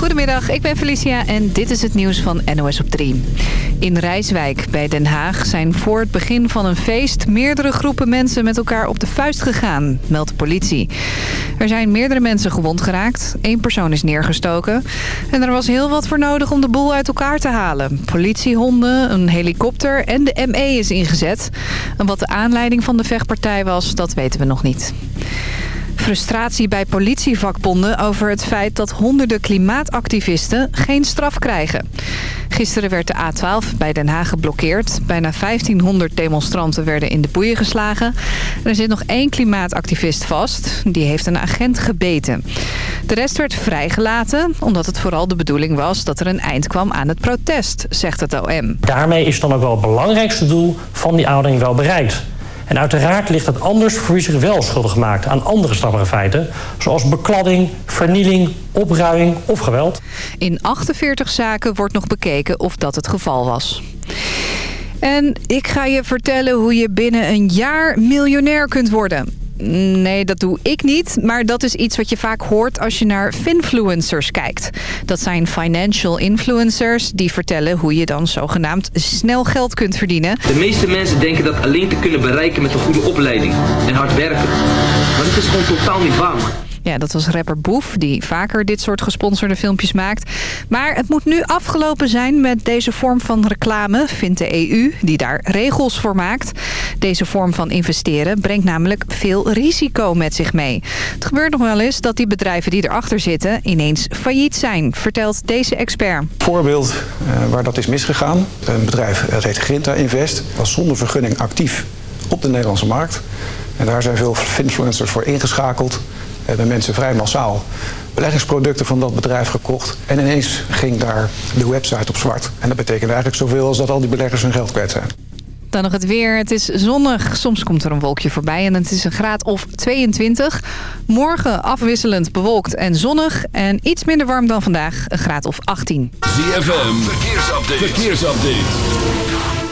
Goedemiddag, ik ben Felicia en dit is het nieuws van NOS op 3. In Rijswijk bij Den Haag zijn voor het begin van een feest... meerdere groepen mensen met elkaar op de vuist gegaan, meldt de politie. Er zijn meerdere mensen gewond geraakt. Eén persoon is neergestoken. En er was heel wat voor nodig om de boel uit elkaar te halen. Politiehonden, een helikopter en de ME is ingezet. En wat de aanleiding van de vechtpartij was, dat weten we nog niet. Frustratie bij politievakbonden over het feit dat honderden klimaatactivisten geen straf krijgen. Gisteren werd de A12 bij Den Haag geblokkeerd. Bijna 1500 demonstranten werden in de boeien geslagen. Er zit nog één klimaatactivist vast. Die heeft een agent gebeten. De rest werd vrijgelaten omdat het vooral de bedoeling was dat er een eind kwam aan het protest, zegt het OM. Daarmee is dan ook wel het belangrijkste doel van die oudering wel bereikt. En uiteraard ligt het anders voor wie zich wel schuldig maakt aan andere strafbare feiten... zoals bekladding, vernieling, opruiing of geweld. In 48 zaken wordt nog bekeken of dat het geval was. En ik ga je vertellen hoe je binnen een jaar miljonair kunt worden. Nee, dat doe ik niet. Maar dat is iets wat je vaak hoort als je naar finfluencers kijkt. Dat zijn financial influencers die vertellen hoe je dan zogenaamd snel geld kunt verdienen. De meeste mensen denken dat alleen te kunnen bereiken met een goede opleiding en hard werken. Maar dat is gewoon totaal niet waar. Ja, dat was rapper Boef, die vaker dit soort gesponsorde filmpjes maakt. Maar het moet nu afgelopen zijn met deze vorm van reclame, vindt de EU, die daar regels voor maakt. Deze vorm van investeren brengt namelijk veel risico met zich mee. Het gebeurt nog wel eens dat die bedrijven die erachter zitten ineens failliet zijn, vertelt deze expert. Voorbeeld uh, waar dat is misgegaan. Een bedrijf, het heet Grinta Invest, was zonder vergunning actief op de Nederlandse markt. En daar zijn veel influencers voor ingeschakeld hebben mensen vrij massaal beleggingsproducten van dat bedrijf gekocht. En ineens ging daar de website op zwart. En dat betekent eigenlijk zoveel als dat al die beleggers hun geld kwijt zijn. Dan nog het weer. Het is zonnig. Soms komt er een wolkje voorbij en het is een graad of 22. Morgen afwisselend bewolkt en zonnig. En iets minder warm dan vandaag. Een graad of 18. ZFM. Verkeersupdate. Verkeersupdate.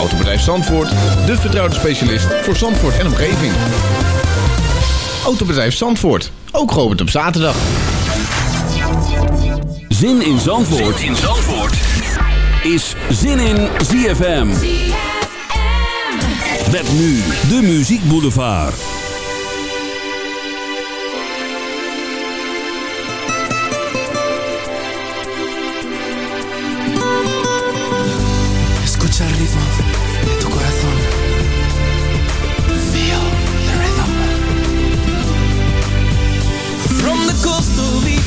Autobedrijf Zandvoort, de vertrouwde specialist voor Zandvoort en omgeving. Autobedrijf Zandvoort, ook geopend op zaterdag. Zin in Zandvoort, zin in Zandvoort. is Zin in ZFM. Met nu de Muziek Boulevard.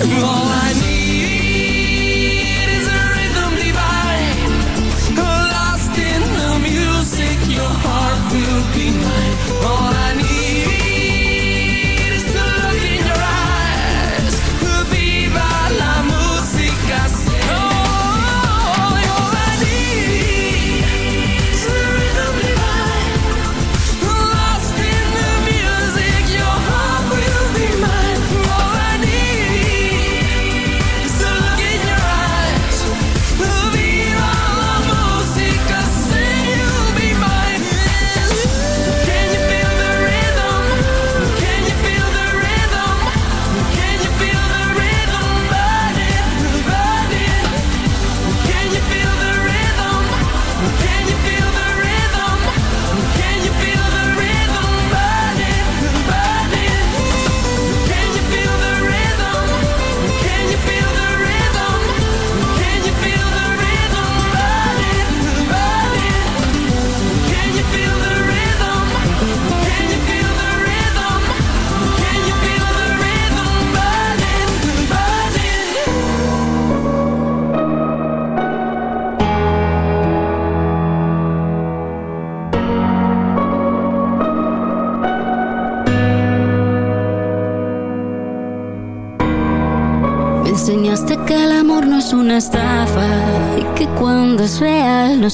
All I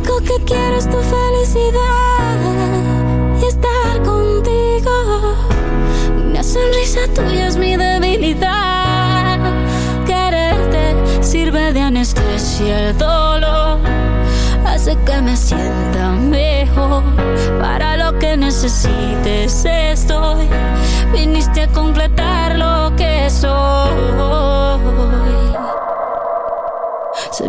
Único que quiero es tu felicidad y estar contigo. Una sonrisa tuya es mi debilidad. Quererte sirve de anestesia el dolor. Hace que me sienta mejor. Para lo que necesites estoy. Viniste a completar lo que soy.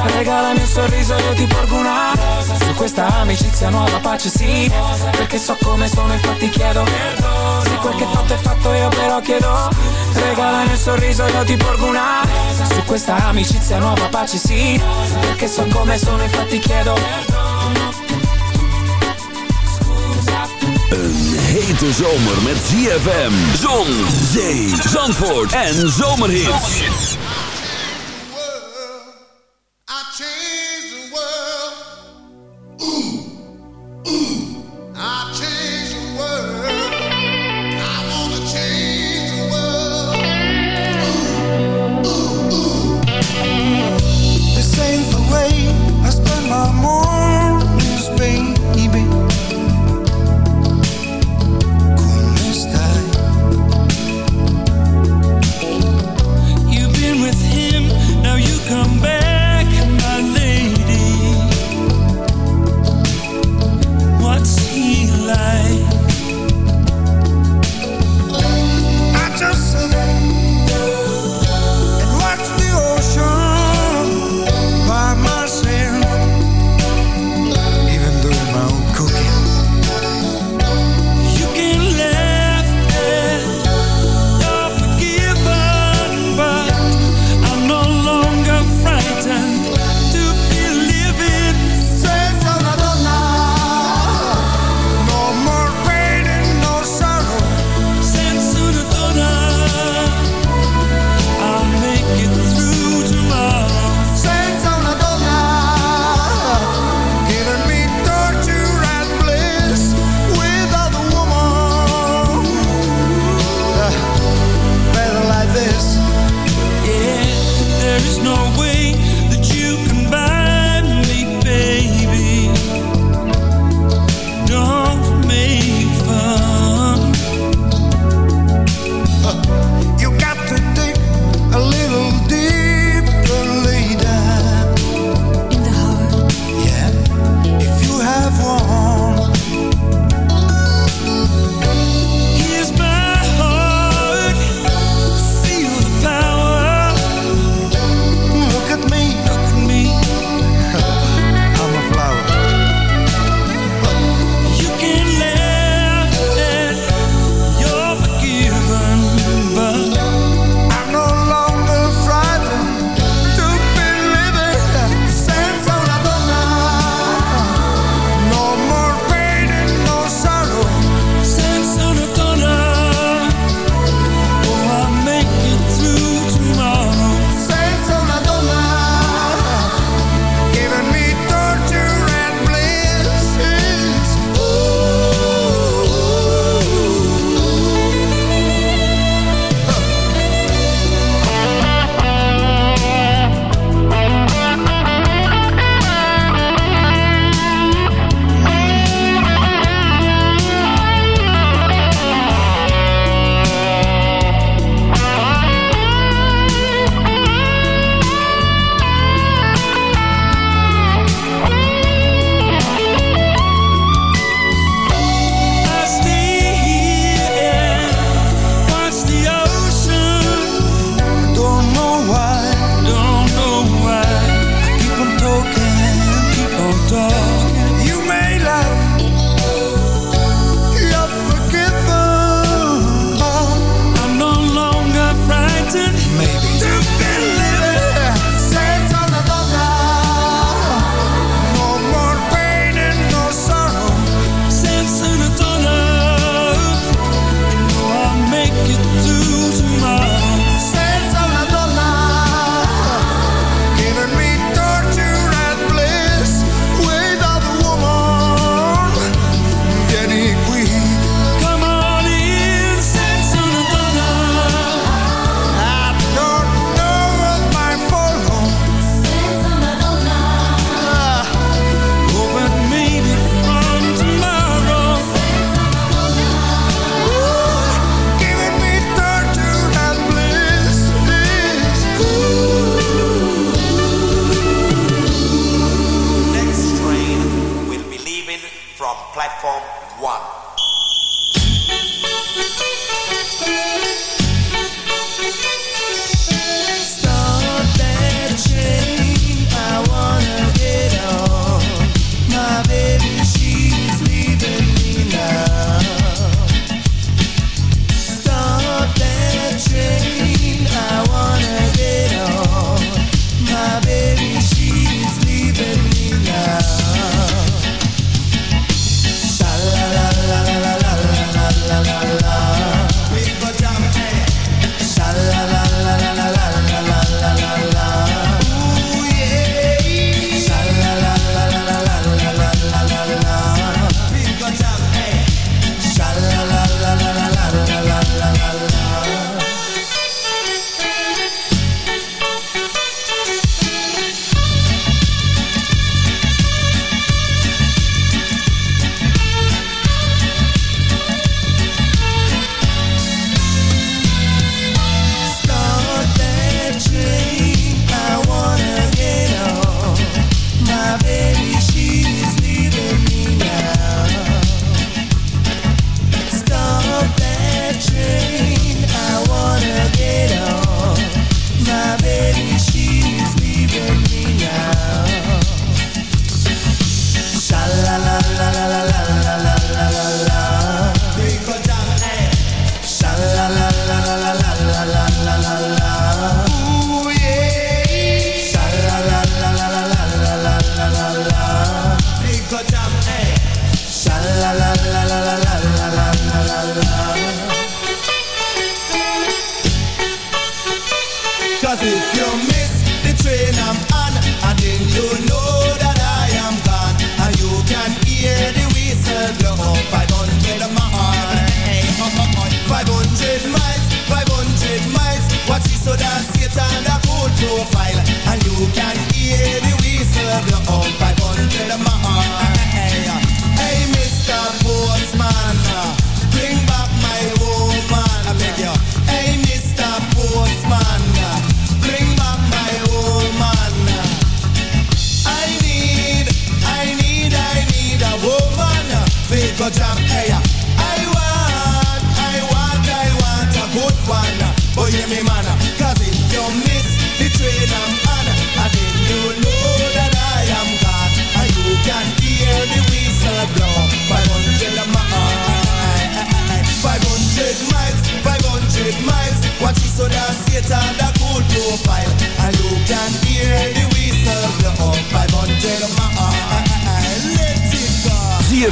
Chiedo Regala il mio sorriso io ti porgo una Su questa amicizia nuova pace sì Perché so come sono infatti chiedo Se quel che fatto è fatto io però chiedo Regala il mio sorriso io ti porgo una Su questa amicizia nuova pace sì Perché so come sono infatti chiedo Een hete zomer met ZFM, zon, zee, zandvoort en zomerhits.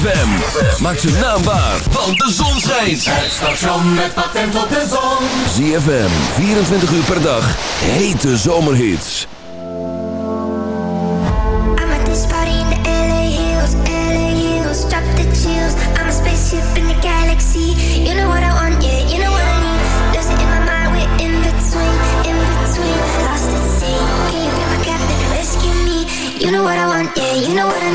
ZFM. Maak ze naambaar, van de zon schijnt. Het station met patent op de zon. ZFM, 24 uur per dag. Hete zomerhits. I'm at this party in the LA Hills, LA Hills. Drop the chills. I'm a spaceship in the galaxy. You know what I want, yeah, you know what I need. There's in my mind, we're in between, in between. Lost at sea, can you be my captain, rescue me? You know what I want, yeah, you know what I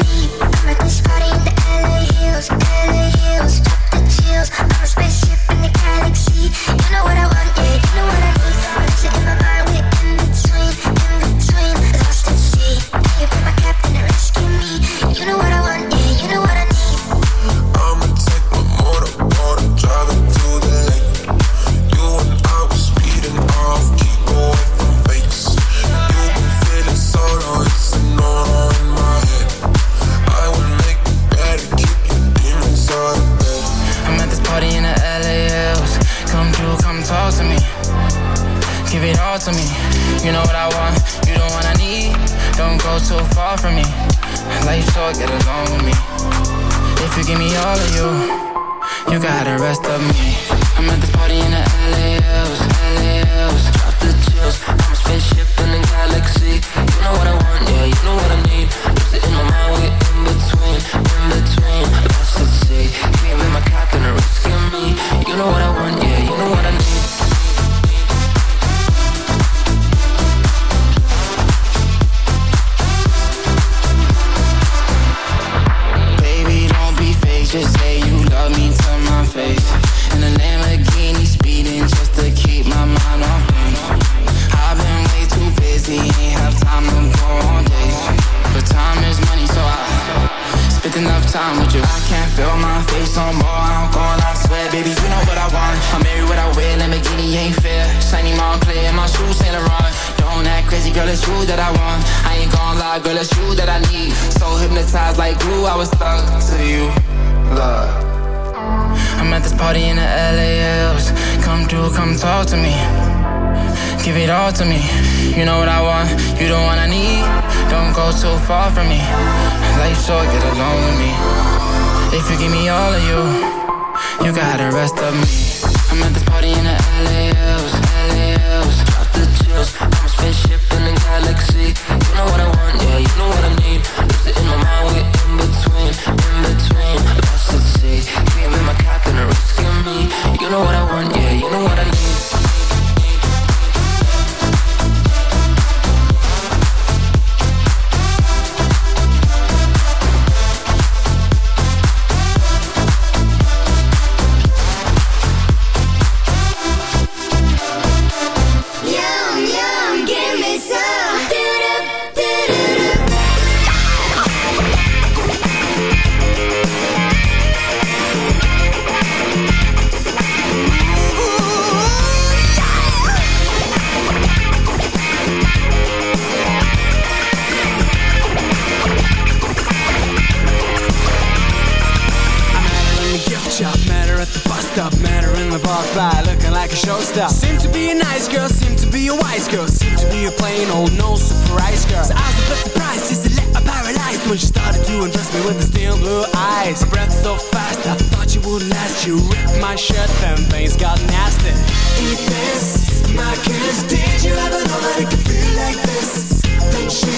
like a showstopper. Seemed to be a nice girl, seem to be a wise girl, seem to be a plain old no surprise girl. So I was a bit surprised, just a little paralyzed when she started to undress me with the steel blue eyes. Her breath so fast, I thought you would last. You ripped my shirt, then things got nasty. Eat this, my kiss. Did you ever know that it could feel like this? Then she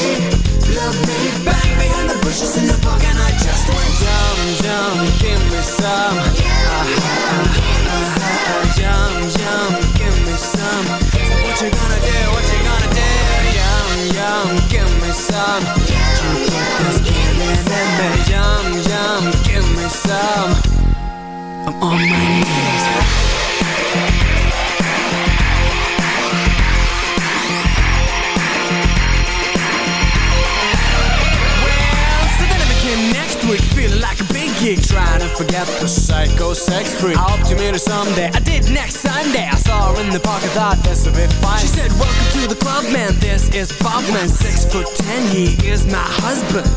loved me back behind the bushes in the park, and I just went yum yum, give me some. Ah, ah, ah, ah, ah, yum yum, give me some. So what you gonna do? What you gonna do? Yum yum, give me some. You me. Yum yum, give me some. I'm on my knees. Week, feeling like a big geek, trying to forget the psycho sex freak. I hope to meet her someday. I did next Sunday. I saw her in the park. I thought this a bit fine. She said, "Welcome to the club, man. This is Bob, man. Six foot ten. He is my husband."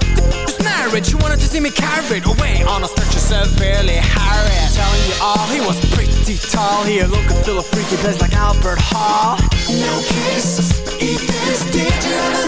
Just married. She wanted to see me carried away on a stretcher severely harried. Telling you all, he was pretty tall. He looked and feel a freaky place like Albert Hall. No kiss, eat this. Did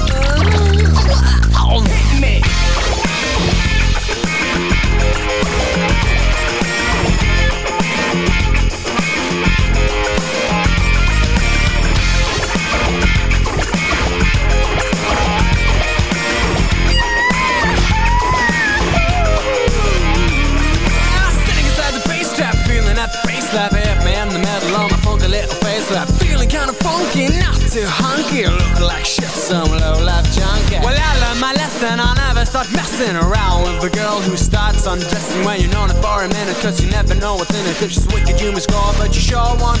know a it? and she's wicked human scar, but you sure want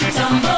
sweet tumble.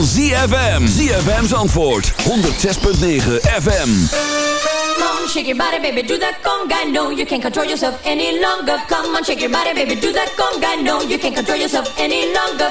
van ZFM. ZFM's antwoord. 106.9 FM. Come on, shake your body, baby, do that conga. No, you can't control yourself any longer. Come on, shake your body, baby, do that conga. No, you can't control yourself any longer.